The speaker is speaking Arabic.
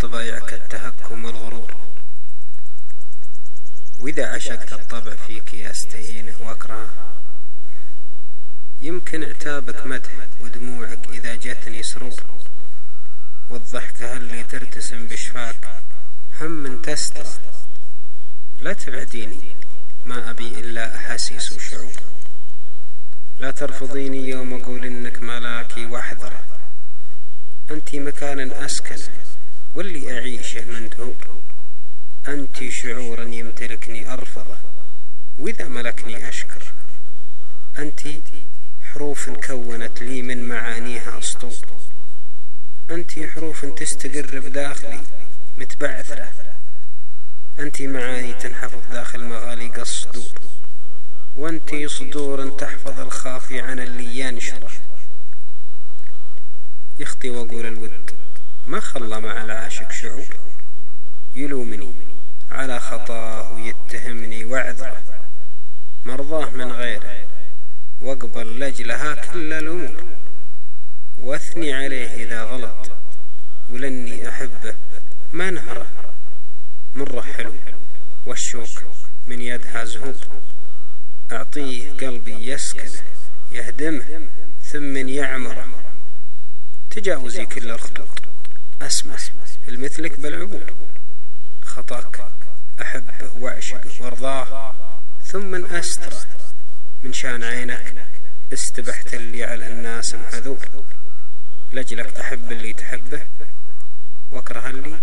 طبايعك التهكم والغرور. وإذا عشقت الطبع فيك أستهينه وأكرهه يمكن عتابك مدح ودموعك إذا جتني سرور. والضحكة اللي ترتسم بشفاك؟ هم تستر. لا تبعديني ما أبي إلا أحاسيس وشعور. لا ترفضيني يوم أقول إنك ملاكي واحذره أنت مكان أسكن واللي أعيشه مندهور أنت شعورا يمتلكني أرفضه وإذا ملكني أشكر. أنت حروف كونت لي من معانيها أسطور أنت حروف تستقر بداخلي متبعثرة أنت معاني تنحفظ داخل مغاليق الصدور وأنت صدور تحفظ الخافي عن اللي ينشره. يخطي وأقول الود. ما خلى مع العاشق شعور يلومني على خطاه ويتهمني واعذره مرضاه من غيره واقبل لجلها كل الأمور. واثني عليه إذا غلط ولني أحبه ما نهره. مره حلو والشوك من يدها زهور أعطيه قلبي يسكنه يهدمه ثم يعمره. تجاوزي كل الخطوط. أسمح المثلك بالعبور خطاك أحبه وأعشقه وأرضاه ثم أستره من شان عينك استبحت اللي على الناس محذور. لجلك أحب اللي تحبه وأكره اللي